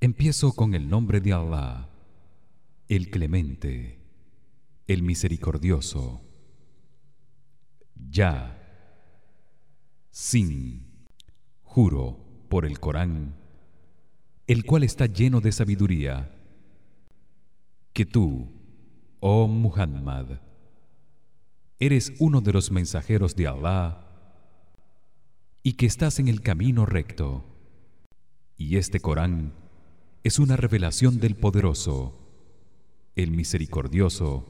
Empiezo con el nombre de Allah, el Clemente, el Misericordioso. Ya. Sin. Juro por el Corán, el cual está lleno de sabiduría, que tú, oh Muhammad, eres uno de los mensajeros de Allah y que estás en el camino recto. Y este Corán es una revelación del poderoso, el misericordioso,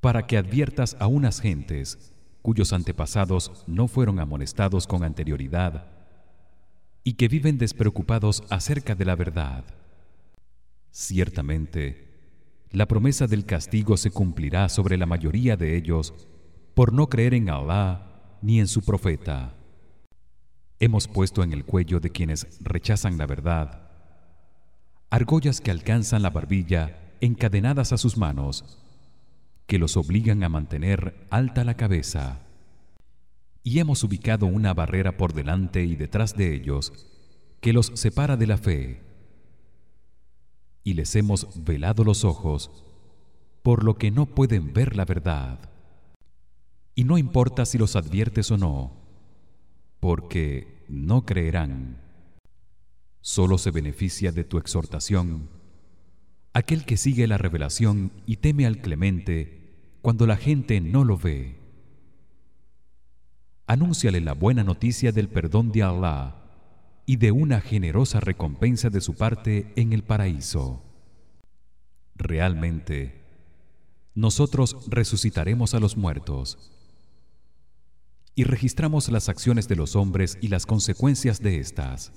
para que adviertas a unas gentes cuyos antepasados no fueron amonestados con anterioridad y que viven despreocupados acerca de la verdad. Ciertamente, la promesa del castigo se cumplirá sobre la mayoría de ellos por no creer en Allah ni en su profeta. Hemos puesto en el cuello de quienes rechazan la verdad argollas que alcanzan la barbilla encadenadas a sus manos que los obligan a mantener alta la cabeza. Y hemos ubicado una barrera por delante y detrás de ellos que los separa de la fe. Y les hemos velado los ojos por lo que no pueden ver la verdad. Y no importa si los adviertes o no porque no creerán solo se beneficia de tu exhortación. Aquel que sigue la revelación y teme al clemente cuando la gente no lo ve. Anúnciale la buena noticia del perdón de Allah y de una generosa recompensa de su parte en el paraíso. Realmente nosotros resucitaremos a los muertos y registramos las acciones de los hombres y las consecuencias de estas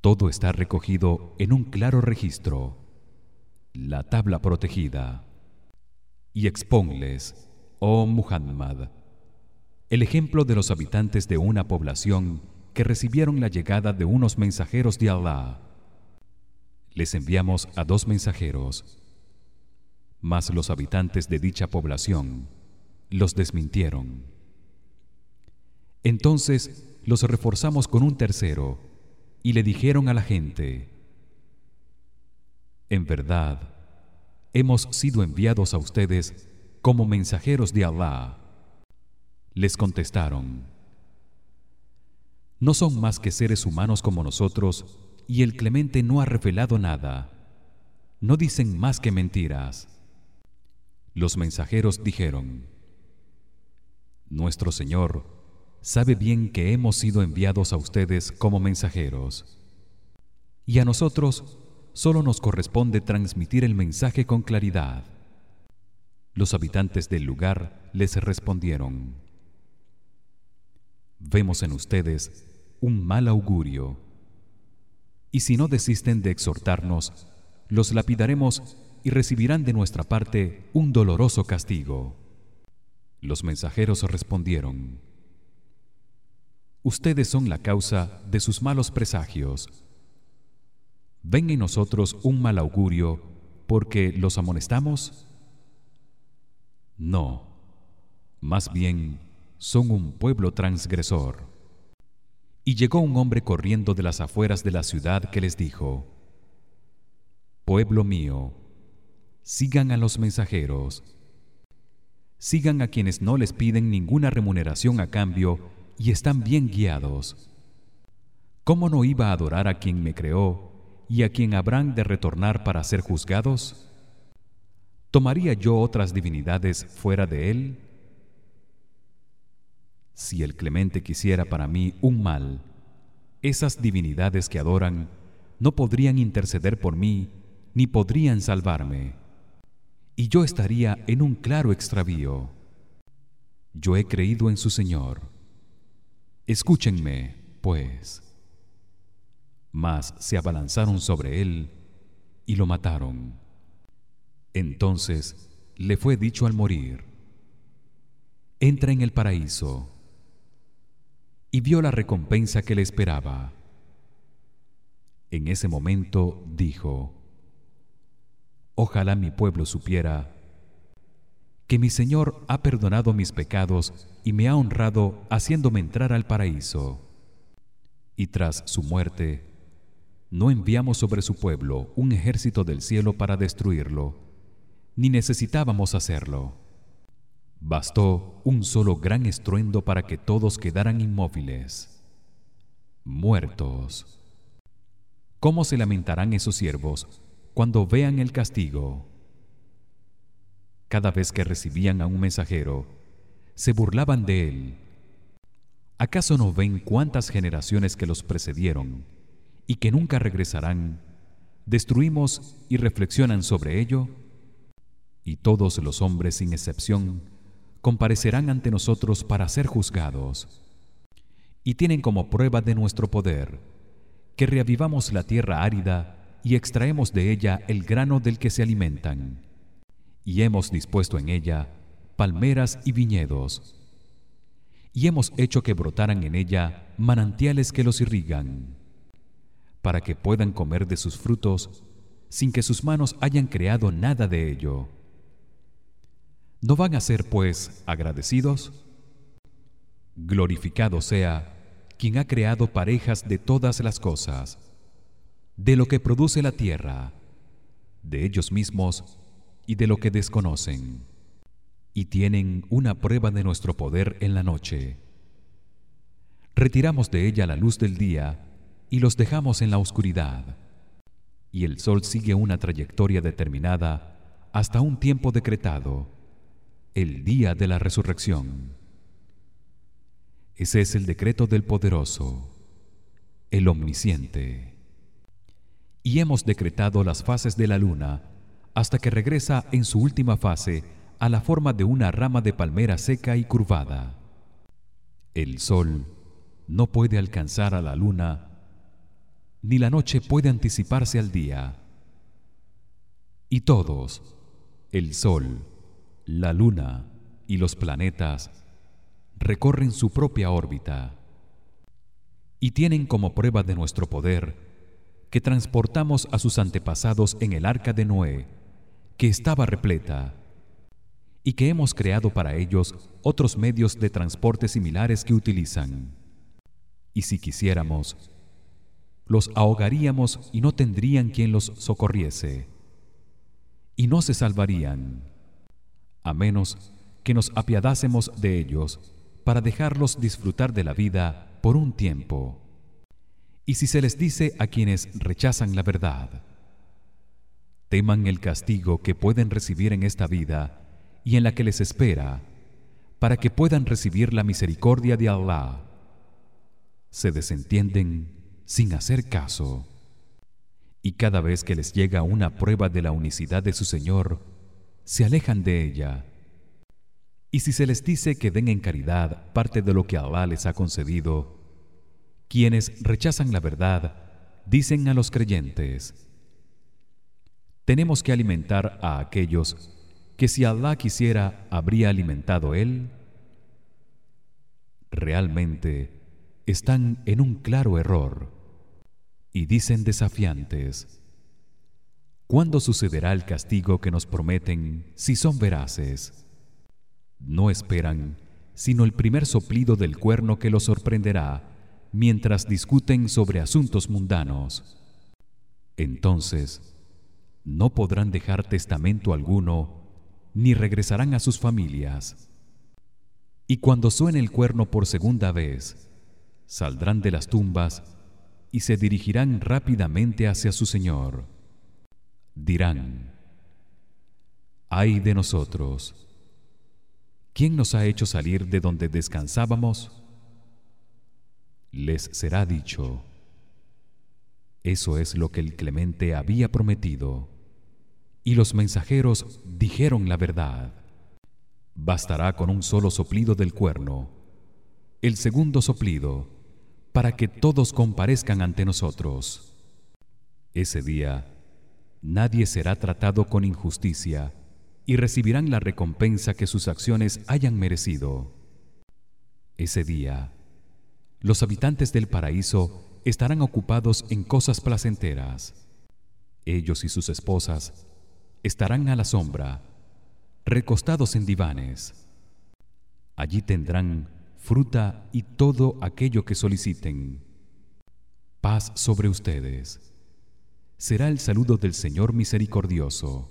todo está recogido en un claro registro. La tabla protegida. Y exponles oh Muhammad el ejemplo de los habitantes de una población que recibieron la llegada de unos mensajeros de Allah les enviamos a dos mensajeros. Mas los habitantes de dicha población los desmintieron. Entonces los reforzamos con un tercero y le dijeron a la gente en verdad hemos sido enviados a ustedes como mensajeros de Allah les contestaron no son más que seres humanos como nosotros y el clemente no ha revelado nada. No dicen más que mentiras. Los mensajeros dijeron nuestro señor sabe bien que hemos sido enviados a ustedes como mensajeros. Y a nosotros solo nos corresponde transmitir el mensaje con claridad. Los habitantes del lugar les respondieron vemos en ustedes un mal augurio. Y si no desisten de exhortarnos los lapidaremos y recibirán de nuestra parte un doloroso castigo. Los mensajeros respondieron ustedes son la causa de sus malos presagios. Ven en nosotros un mal augurio porque los amonestamos no más bien son un pueblo transgresor. Y llegó un hombre corriendo de las afueras de la ciudad que les dijo pueblo mío sigan a los mensajeros. Sigan a quienes no les piden ninguna remuneración a cambio y están bien guiados. Cómo no iba a adorar a quien me creó y a quien habrán de retornar para ser juzgados tomaría yo otras divinidades fuera de él si el clemente quisiera para mí un mal esas divinidades que adoran no podrían interceder por mí ni podrían salvarme. Y yo estaría en un claro extravío. Yo he creído en su señor escúchenme pues. Mas se abalanzaron sobre él y lo mataron. Entonces le fue dicho al morir entra en el paraíso y vio la recompensa que le esperaba. En ese momento dijo ojalá mi pueblo supiera que mi Señor ha perdonado mis pecados y me ha honrado haciéndome entrar al paraíso. Y tras su muerte no enviamos sobre su pueblo un ejército del cielo para destruirlo ni necesitábamos hacerlo. Bastó un solo gran estruendo para que todos quedaran inmóviles. Muertos. Cómo se lamentarán esos siervos cuando vean el castigo cada vez que recibían a un mensajero se burlaban de él. Acaso no ven cuántas generaciones que los precedieron y que nunca regresarán destruimos y reflexionan sobre ello y todos los hombres sin excepción comparecerán ante nosotros para ser juzgados. Y tienen como prueba de nuestro poder que reavivamos la tierra árida y extraemos de ella el grano del que se alimentan y hemos dispuesto en ella palmeras y viñedos y hemos hecho que brotaran en ella manantiales que los irrigan para que puedan comer de sus frutos sin que sus manos hayan creado nada de ello ¿No van a ser pues agradecidos? Glorificado sea quien ha creado parejas de todas las cosas, de lo que produce la tierra, de ellos mismos y de lo que desconocen, y tienen una prueba de nuestro poder en la noche. Retiramos de ella la luz del día y los dejamos en la oscuridad. Y el sol sigue una trayectoria determinada hasta un tiempo decretado el día de la resurrección. Ese es el decreto del poderoso, el omnisciente. Y hemos decretado las fases de la luna hasta que regresa en su última fase a la forma de una rama de palmera seca y curvada. El sol no puede alcanzar a la luna ni la noche puede anticiparse al día. Y todos, el sol, la luna y los planetas recorren su propia órbita y tienen como prueba de nuestro poder que transportamos a sus antepasados en el arca de Noé que estaba repleta y que hemos creado para ellos otros medios de transporte similares que utilizan y si quisiéramos los ahogaríamos y no tendrían quien los socorriese y no se salvarían a menos que nos apiadásemos de ellos para dejarlos disfrutar de la vida por un tiempo. Y si se les dice a quienes rechazan la verdad, teman el castigo que pueden recibir en esta vida y en la que les espera, para que puedan recibir la misericordia de Allah. Se desentienden sin hacer caso. Y cada vez que les llega una prueba de la unicidad de su Señor, se alejan de ella. Y si se les dice que den en caridad parte de lo que Allah les ha concedido, quienes rechazan la verdad dicen a los creyentes: Tenemos que alimentar a aquellos que si Allah quisiera habría alimentado él. Realmente están en un claro error y dicen desafiantes: ¿Cuándo sucederá el castigo que nos prometen si son veraces? No esperan sino el primer soplido del cuerno que los sorprenderá mientras discuten sobre asuntos mundanos. Entonces no podrán dejar testamento alguno ni regresarán a sus familias. Y cuando suene el cuerno por segunda vez, saldrán de las tumbas y se dirigirán rápidamente hacia su Señor. Dirán ay de nosotros quién nos ha hecho salir de donde descansábamos les será dicho eso es lo que el clemente había prometido y los mensajeros dijeron la verdad bastará con un solo soplido del cuerno el segundo soplido para que todos comparezcan ante nosotros ese día nadie será tratado con injusticia y recibirán la recompensa que sus acciones hayan merecido. Ese día, los habitantes del paraíso estarán ocupados en cosas placenteras. Ellos y sus esposas estarán a la sombra, recostados en divanes. Allí tendrán fruta y todo aquello que soliciten. Paz sobre ustedes será el saludo del Señor misericordioso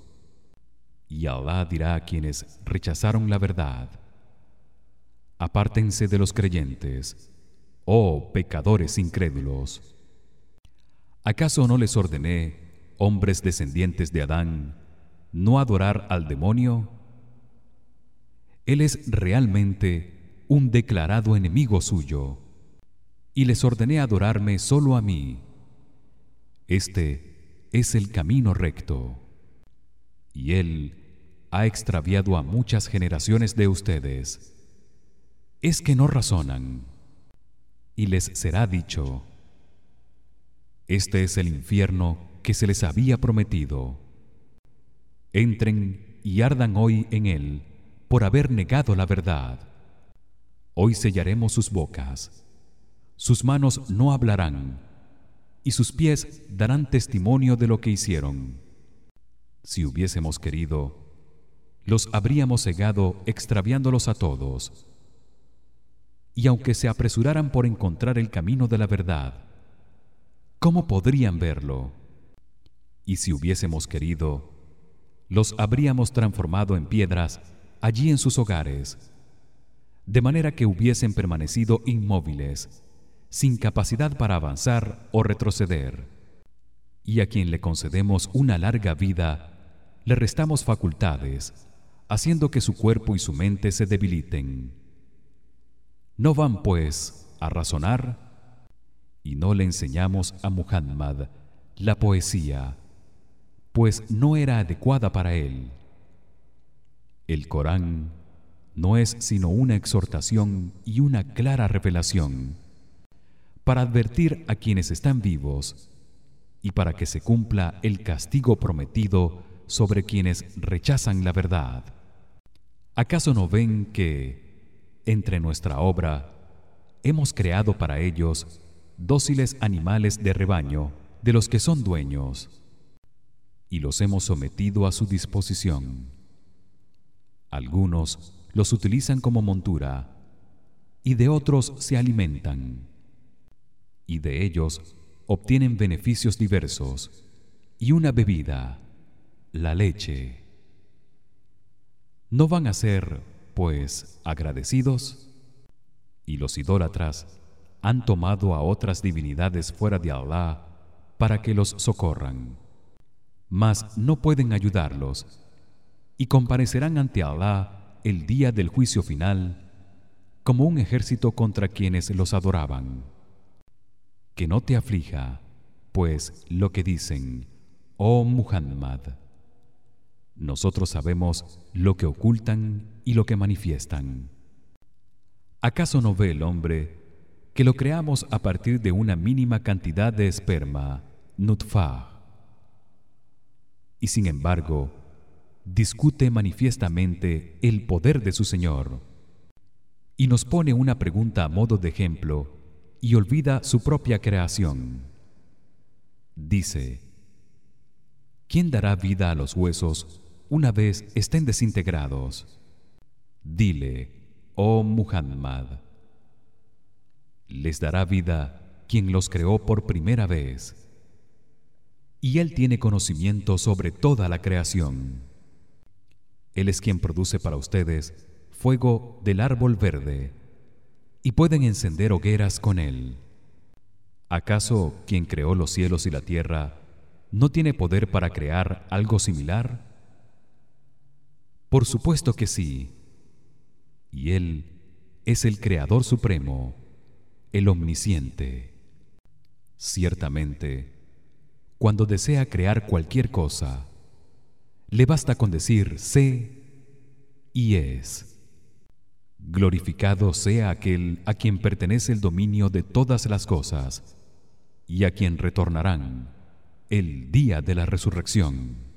y Allah dirá a quienes rechazaron la verdad apártense de los creyentes oh pecadores incrédulos acaso no les ordené hombres descendientes de Adán no adorar al demonio él es realmente un declarado enemigo suyo y les ordené adorarme solo a mí. Este es el camino recto y él ha extraviado a muchas generaciones de ustedes. Es que no razonan y les será dicho este es el infierno que se les había prometido entren y ardan hoy en él por haber negado la verdad. Hoy sellaremos sus bocas sus manos no hablarán y sus pies darán testimonio de lo que hicieron. Si hubiésemos querido los habríamos cegado extraviándolos a todos. Y aunque se apresuraran por encontrar el camino de la verdad cómo podrían verlo y si hubiésemos querido los habríamos transformado en piedras allí en sus hogares de manera que hubiesen permanecido inmóviles sin capacidad para avanzar o retroceder. Y a quien le concedemos una larga vida le restamos facultades haciendo que su cuerpo y su mente se debiliten. No van pues a razonar y no le enseñamos a Muhammad la poesía pues no era adecuada para él el Corán no es sino una exhortación y una clara revelación para advertir a quienes están vivos y para que se cumpla el castigo prometido sobre quienes rechazan la verdad. ¿Acaso no ven que entre nuestra obra hemos creado para ellos dóciles animales de rebaño de los que son dueños y los hemos sometido a su disposición? Algunos los utilizan como montura y de otros se alimentan y de ellos obtienen beneficios diversos y una bebida la leche. No van a ser pues agradecidos y los idólatras han tomado a otras divinidades fuera de Allah para que los socorran mas no pueden ayudarlos y comparecerán ante Allah el día del juicio final como un ejército contra quienes los adoraban. Que no te aflija pues lo que dicen oh Muhammad. Nosotros sabemos lo que ocultan y lo que manifiestan. ¿acaso no ve el hombre que lo creamos a partir de una mínima cantidad de esperma nutfah y sin embargo discute manifiestamente el poder de su Señor y nos pone una pregunta a modo de ejemplo y olvida su propia creación. Dice: ¿Quién dará vida a los huesos una vez estén desintegrados? Dile, oh Muhammad, les dará vida quien los creó por primera vez. Y él tiene conocimiento sobre toda la creación. Él es quien produce para ustedes fuego del árbol verde y pueden encender hogueras con él. ¿Acaso quien creó los cielos y la tierra no tiene poder para crear algo similar? Por supuesto que sí. Y él es el creador supremo, el omnisciente. Ciertamente, cuando desea crear cualquier cosa, le basta con decir sé y es. Glorificado sea aquel a quien pertenece el dominio de todas las cosas y a quien retornarán el día de la resurrección.